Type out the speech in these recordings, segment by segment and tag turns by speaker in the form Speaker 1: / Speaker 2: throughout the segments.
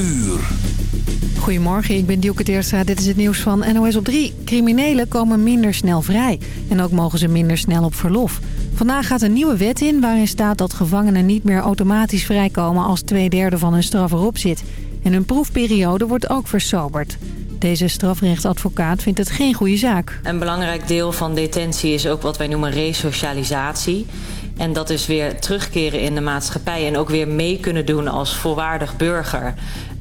Speaker 1: uur.
Speaker 2: Goedemorgen, ik ben Dielke Teerstra. Dit is het nieuws van NOS op 3. Criminelen komen minder snel vrij. En ook mogen ze minder snel op verlof. Vandaag gaat een nieuwe wet in waarin staat dat gevangenen niet meer automatisch vrijkomen... als twee derde van hun straf erop zit. En hun proefperiode wordt ook versoberd. Deze strafrechtadvocaat vindt het geen goede zaak.
Speaker 3: Een belangrijk deel van detentie is ook wat wij noemen resocialisatie. En dat is weer terugkeren in de maatschappij en ook weer mee kunnen doen als volwaardig burger.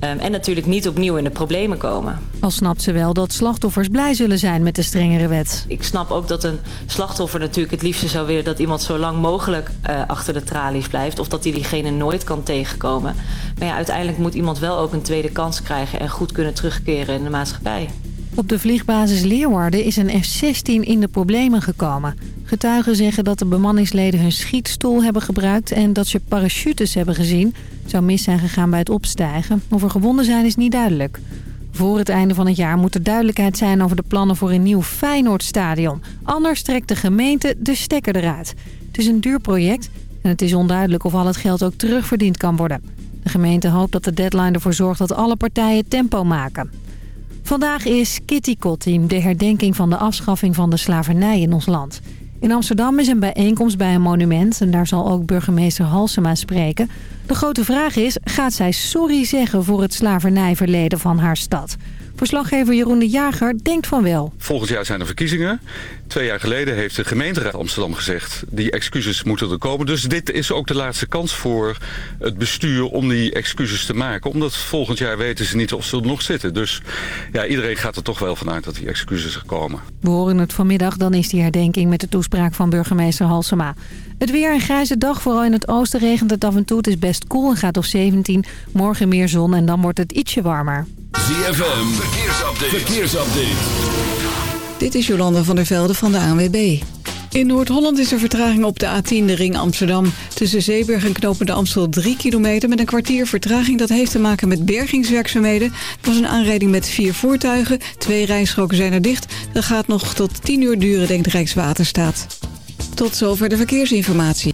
Speaker 3: Um, en natuurlijk niet opnieuw in de problemen komen.
Speaker 2: Al snapt ze wel dat slachtoffers blij zullen zijn met de strengere wet.
Speaker 3: Ik snap ook dat een slachtoffer natuurlijk het liefste zou willen... dat iemand zo lang mogelijk uh, achter de tralies blijft... of dat hij diegene nooit kan tegenkomen. Maar ja, uiteindelijk moet iemand wel ook een tweede kans krijgen... en goed kunnen terugkeren in de maatschappij.
Speaker 2: Op de vliegbasis Leeuwarden is een F-16 in de problemen gekomen. Getuigen zeggen dat de bemanningsleden hun schietstoel hebben gebruikt... en dat ze parachutes hebben gezien. Zou mis zijn gegaan bij het opstijgen. Of er gewonden zijn is niet duidelijk. Voor het einde van het jaar moet er duidelijkheid zijn over de plannen voor een nieuw Feyenoordstadion. Anders trekt de gemeente de stekker eruit. Het is een duur project en het is onduidelijk of al het geld ook terugverdiend kan worden. De gemeente hoopt dat de deadline ervoor zorgt dat alle partijen tempo maken. Vandaag is Kitty Kotti, de herdenking van de afschaffing van de slavernij in ons land. In Amsterdam is een bijeenkomst bij een monument en daar zal ook burgemeester Halsema spreken. De grote vraag is, gaat zij sorry zeggen voor het slavernijverleden van haar stad? Verslaggever Jeroen de Jager denkt van wel.
Speaker 4: Volgend jaar zijn er verkiezingen. Twee jaar geleden heeft de gemeenteraad Amsterdam gezegd... die excuses moeten er komen. Dus dit is ook de laatste kans voor het bestuur om die excuses te maken. Omdat volgend jaar weten ze niet of ze er nog zitten. Dus ja, iedereen gaat er toch wel vanuit dat die excuses er komen.
Speaker 2: We horen het vanmiddag, dan is die herdenking met de toespraak van burgemeester Halsema. Het weer een grijze dag, vooral in het oosten regent het af en toe. Het is best koel en gaat op 17. Morgen meer zon en dan wordt het ietsje warmer.
Speaker 1: ZFM, verkeersupdate. verkeersupdate.
Speaker 5: Dit is Jolanda van der Velde van de ANWB. In Noord-Holland is er vertraging op de A10, de ring Amsterdam. Tussen Zeeburg en Knopende Amstel 3 kilometer met een kwartier vertraging. Dat heeft te maken met bergingswerkzaamheden. Het was een aanrijding met vier voertuigen. Twee rijstroken zijn er dicht. Dat gaat nog tot 10 uur duren, denkt Rijkswaterstaat. Tot zover de verkeersinformatie.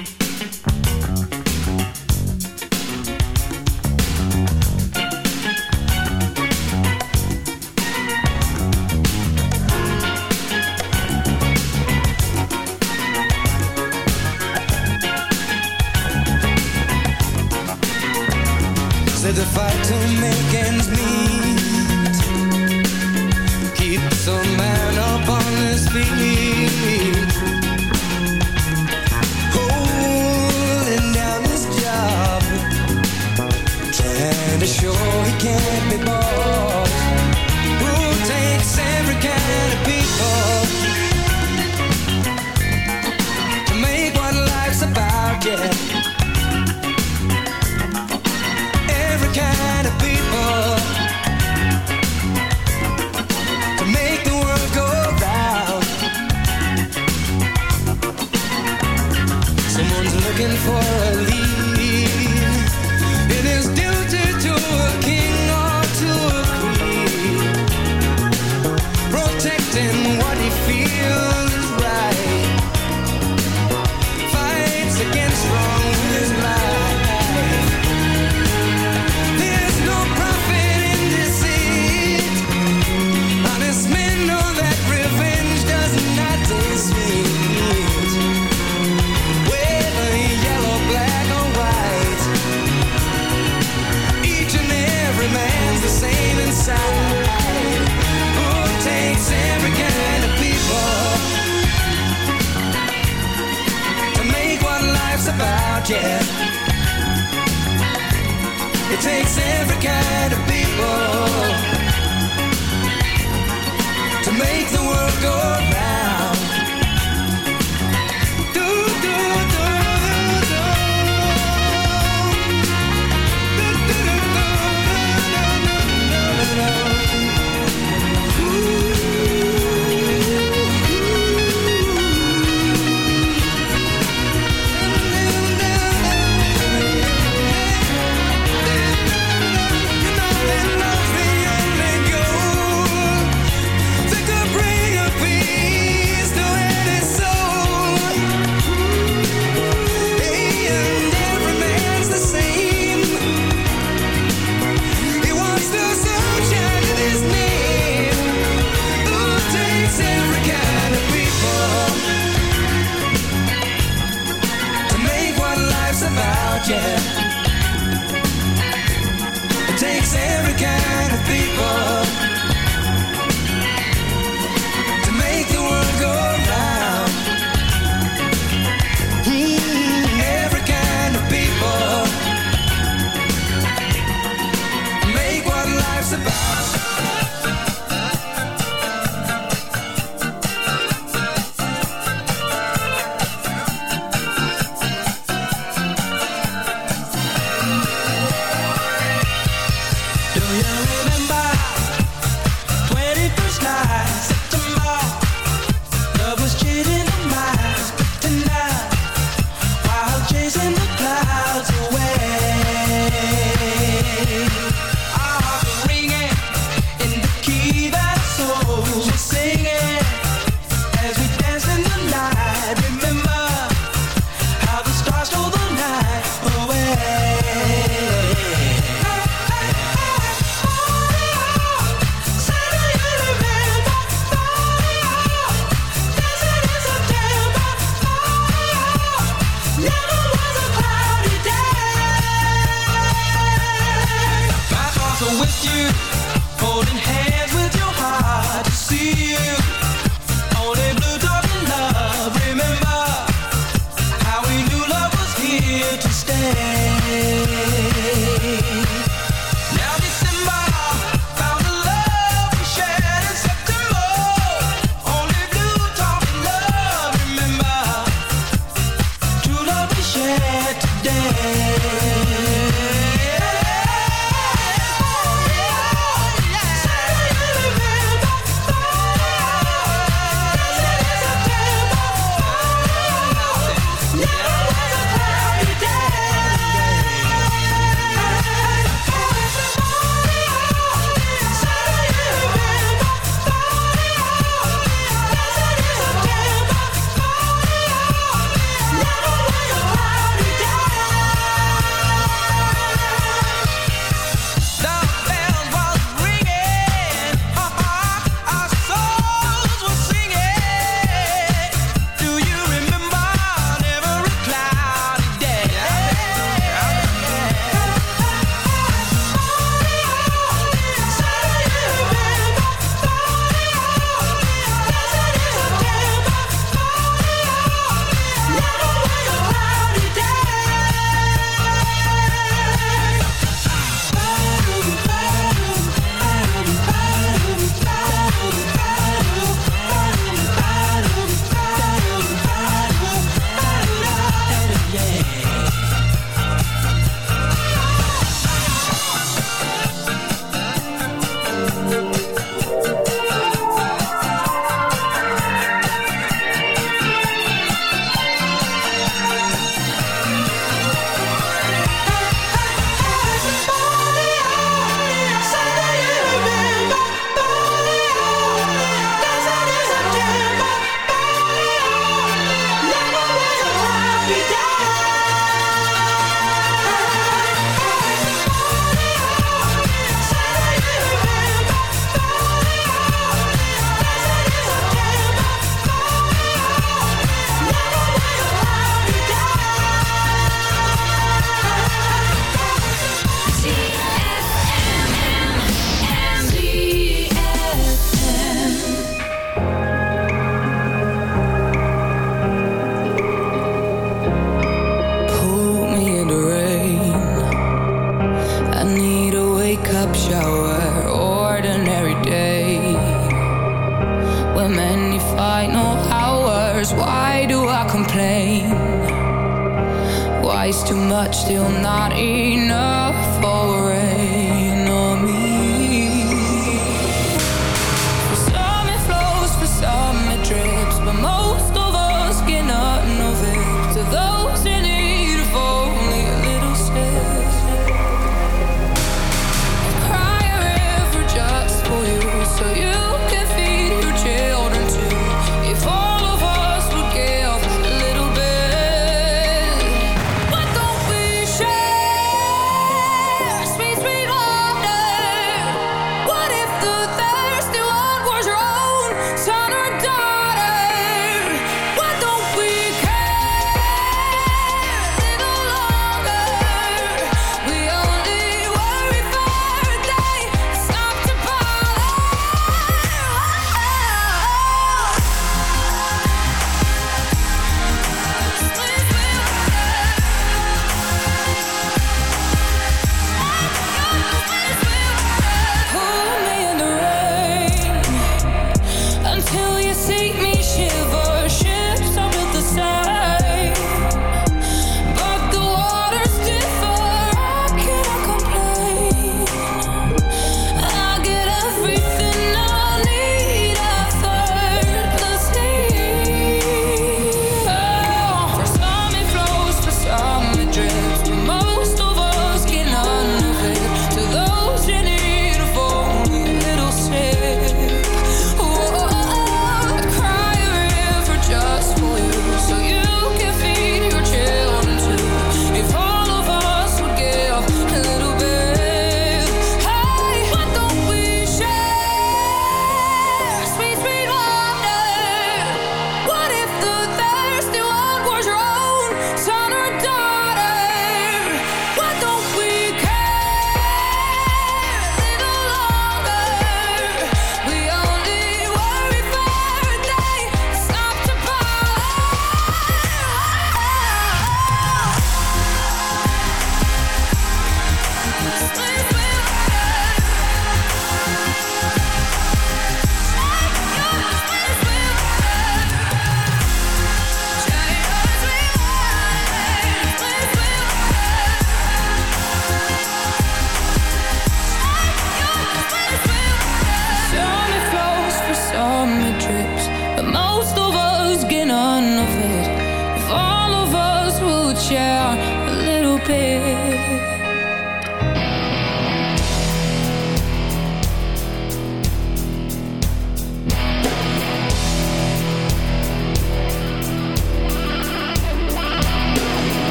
Speaker 6: Sure he
Speaker 7: can.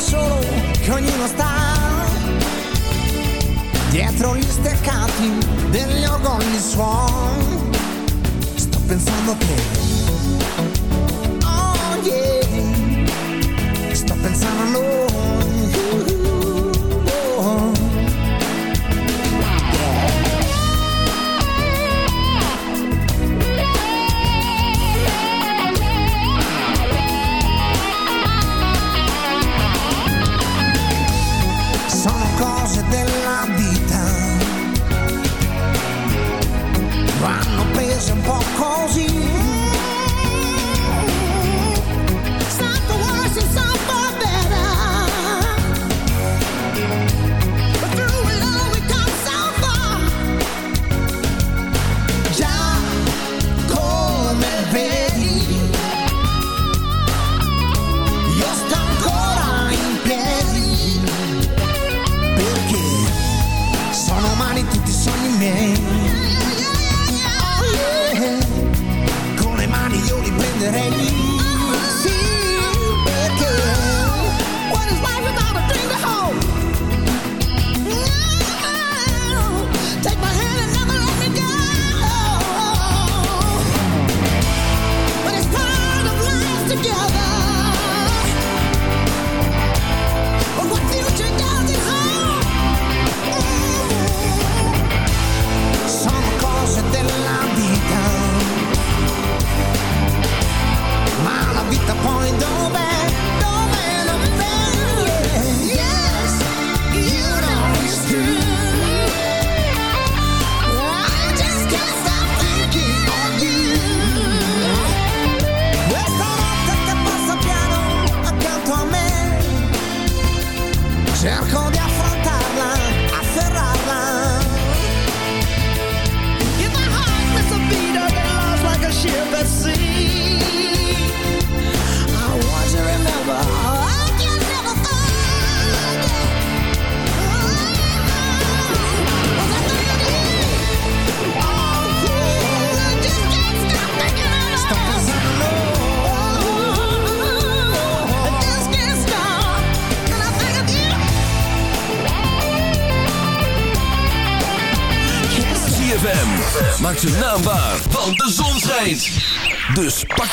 Speaker 8: solo che ognuno sta dietro gli steccati degli organi suon. Sto pensando che oh yeah sto pensando a noi. and
Speaker 9: pop calls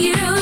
Speaker 7: You,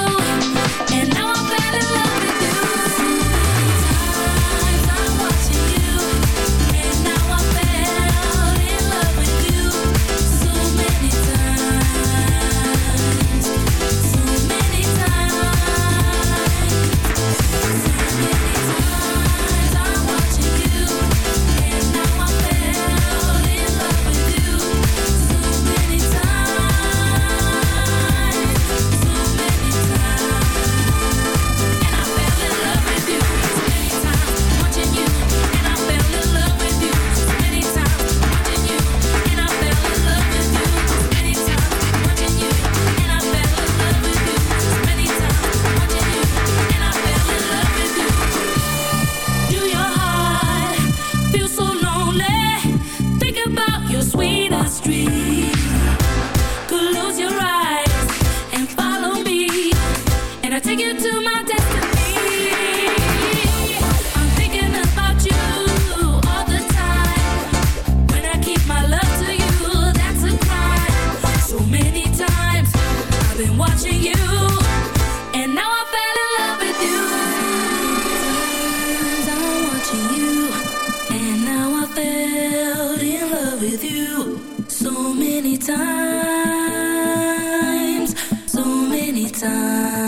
Speaker 1: ZFM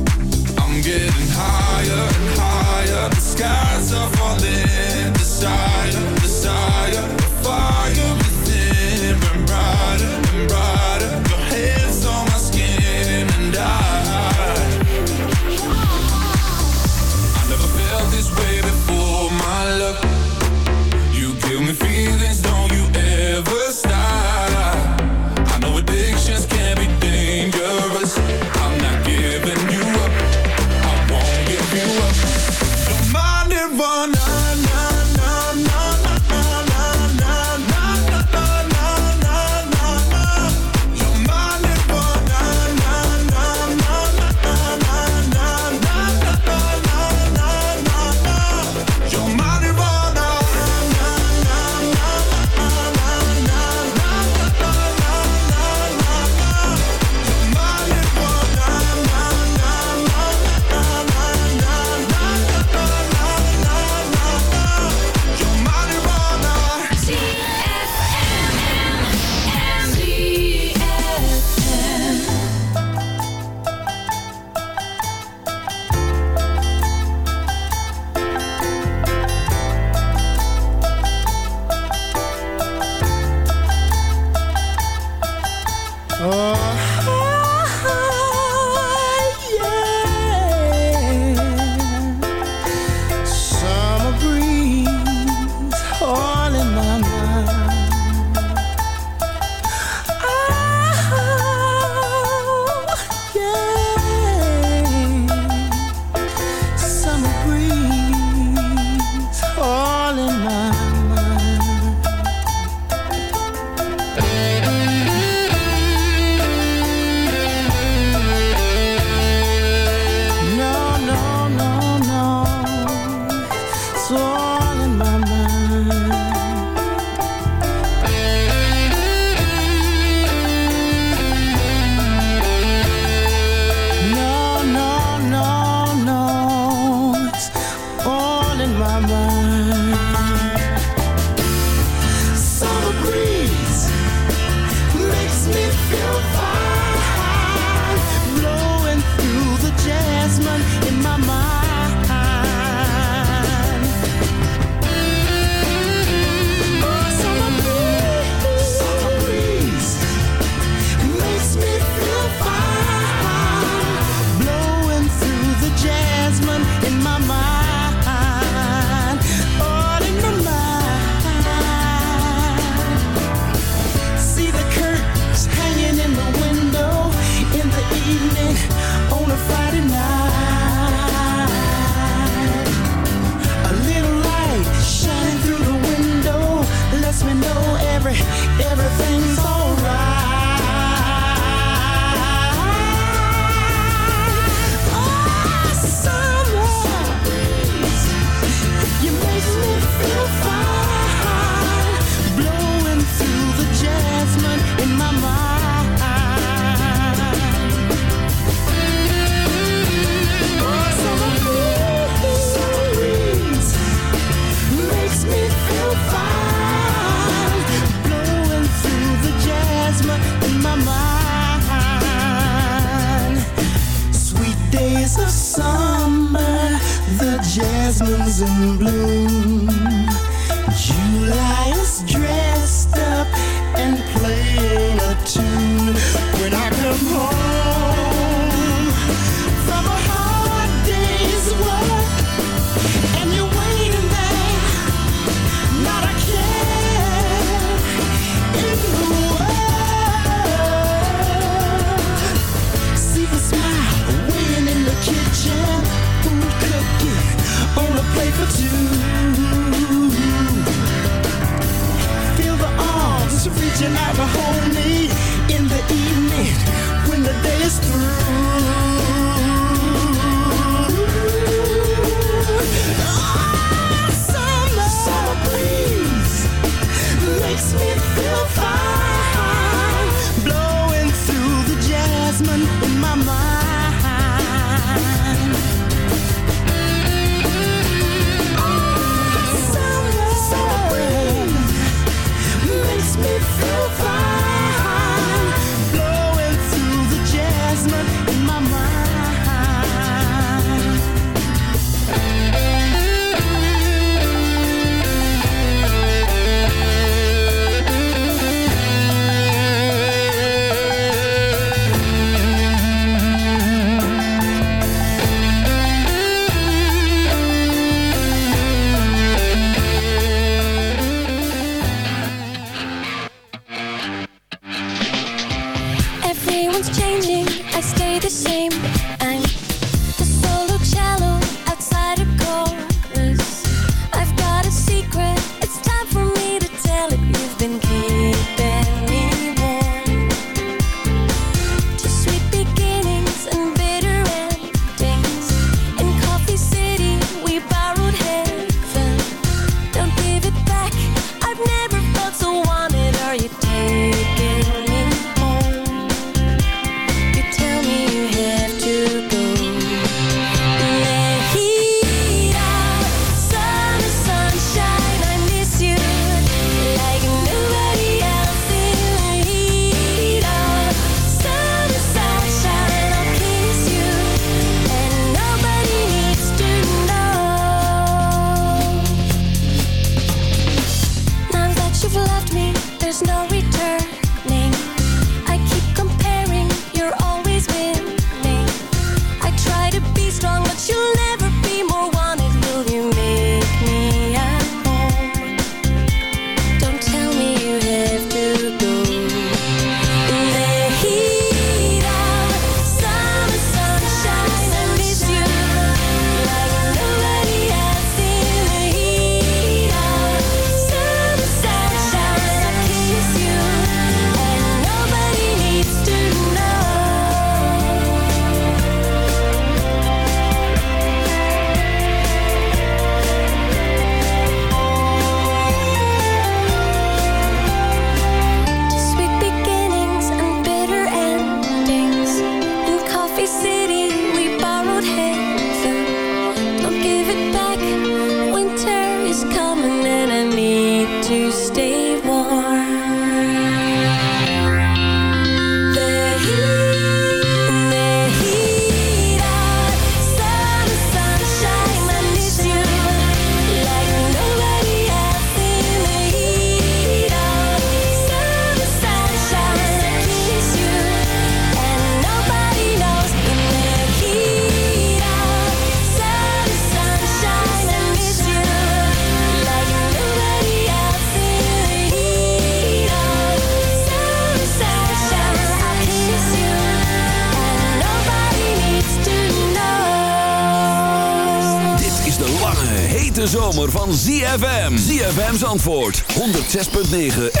Speaker 10: basement Antwoord. 106.9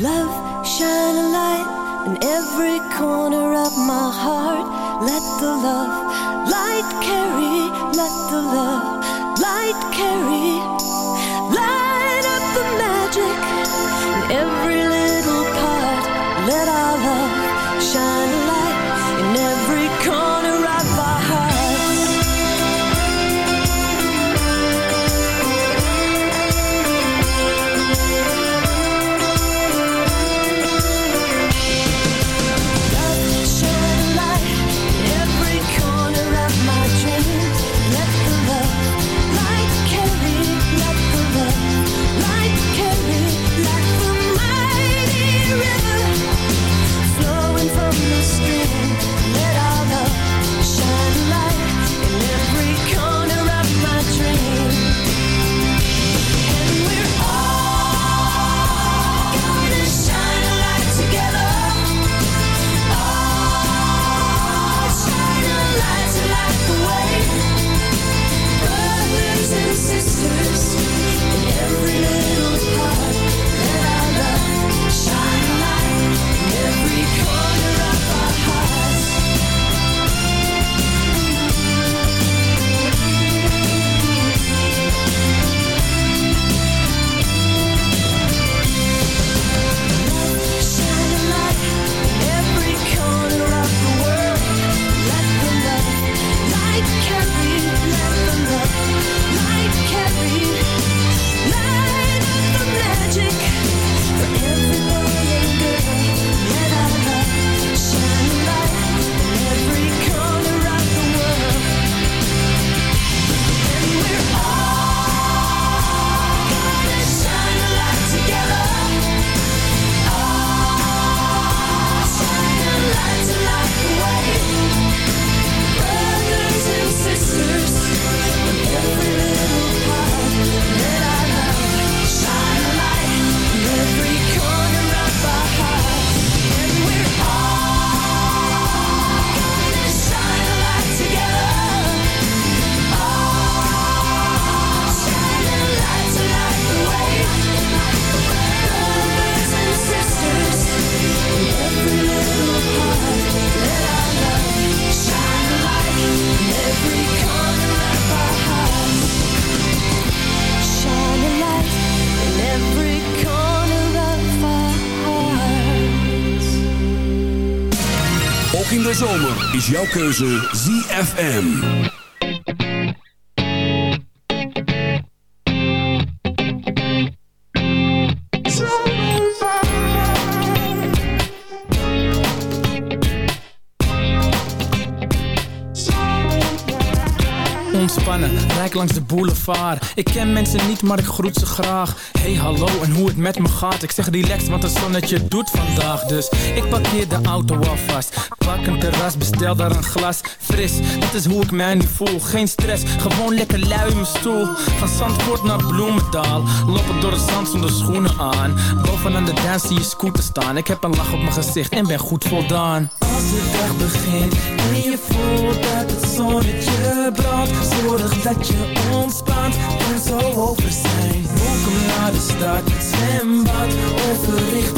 Speaker 7: Love,
Speaker 10: shine a light in every corner of my heart. Let the love light carry, let the love light carry. Light up the magic
Speaker 1: jouw keuze ZFM.
Speaker 11: Ontspannen, rijk langs de boulevard. Ik ken mensen niet, maar ik groet ze graag. Hey hallo en hoe het met me gaat? Ik zeg relaxed, want het zonnetje doet vandaag. Dus ik parkeer de auto alvast Pak een terras, bestel daar een glas. Fris, dat is hoe ik mij nu voel. Geen stress, gewoon lekker lui in mijn stoel. Van Zandvoort naar Bloemendaal. Lopen door het zand zonder schoenen aan. Bovenaan de dance zie je scooter staan. Ik heb een lach op mijn gezicht en ben goed voldaan. Als de dag begint en je voelt dat het zonnetje brandt Zorg dat je ontspant en zo over zijn. Welkom naar de stad, zwembad Overrichting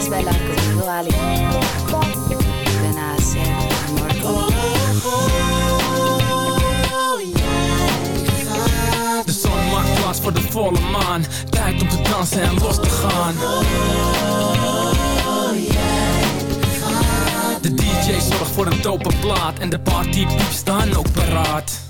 Speaker 12: ¿Quieres bailar conmigo, Ali? Ven a hacer amor conmigo.
Speaker 11: De zon maakt plaats voor de volle maan Tijd om te dansen en los te gaan De DJ zorgt voor een dope plaat En de partypieps staan ook paraat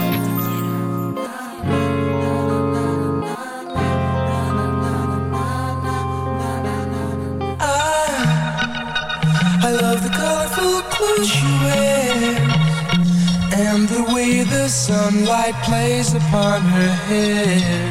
Speaker 6: sunlight plays upon her hair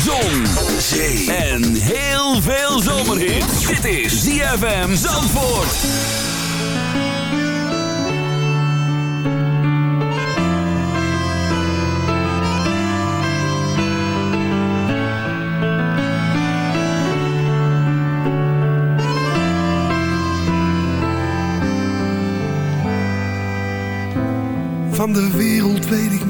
Speaker 1: Zon, zee en heel veel zomerhit. Dit is ZFM Zandvoort.
Speaker 13: Van de wereld weet ik.